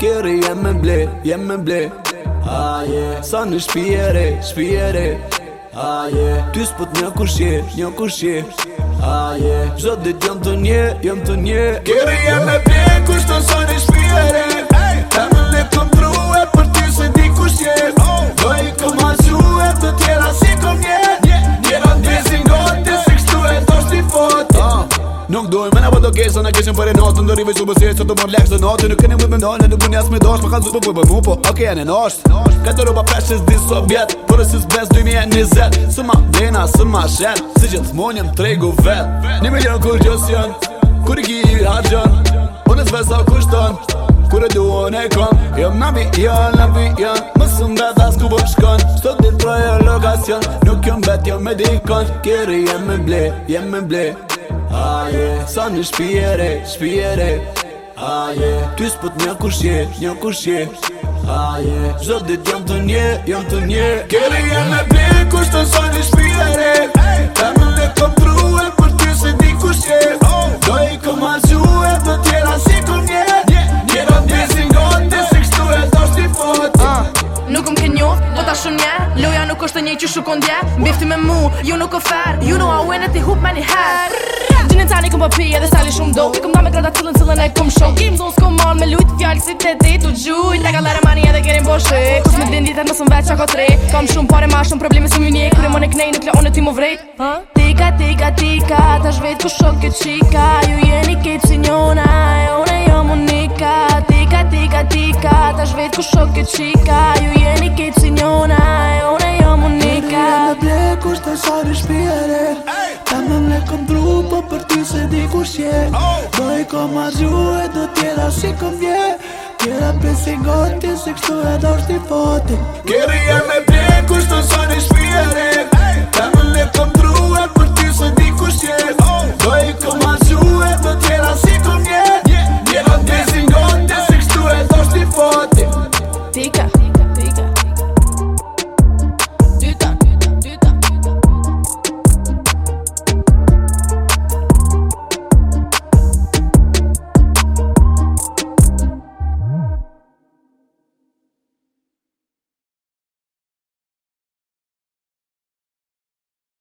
kjeri jem me ble, jem me ble A je, sa në shpijere, shpijere A je, ty s'pot një kushje, një kushje A je, zot jem të nje, jem të nje Kjeri jem me ble, kushje Nuk dojmë me në po bëndo kesën e kesën për e nostë Në do rivej subësje që të përblek së natë Nuk këni më të mendojnë e nuk bunja së me doshë Më kanë zupë për për mu, po oke janë e noshtë Këtë rëpa peshë që zdi sovjetë Për e si 2020 Së ma dhena, së ma shenë Si që të monjëm të regu vetë Një milion kur gjësë janë Kur i ki i haqë Unë Për po në zbesa Kur e duon e kom Jëm na mi janë, na mi janë Mësëm Sot dit lokacion Nuk me dikon Kjeri jëm me ble, jëm me ble Aje Sa një shpijere, shpijere Aje Ty s'pët një kushje, një kushje Aje Zëtë jam të nje, jam të nje Kelly jam me pikus të sojnë një shpijere Në një që shukon dje, mbifti me mu Ju nuk ofer, farë, ju nuk o awen e ti hup me një herë Gjinin tani këm për pije dhe sali shumë do Këm da me grada cilën cilën e këm shok Kim zonë s'ko mon me lujt fjallë si të ti të gjuj Ta ka lera mani edhe kërin Kus me dhvindit e të mësën veç qako tre Kam shumë pare ma shumë probleme së mjë nje Kure më në knej nuk leone ti më vrej Tika, tika, tika, ta shvet ku shok kë qika Ju jeni ke cinjona e une jo më Tika, tika, tika, ta shvet ku shok qika Ju kusht e sari shpijere Ta me me këm dru, po për ty se di kusht je Do i ma e do tjera si këm vje Tjera për si goti, se kështu e do shti foti Kjeri e me bje kusht e sari shpijere Ta me me këm dru e për ty se di kusht je Do i ko e do tjera si këm vje Tjera për si goti, se kështu e do shti foti Tika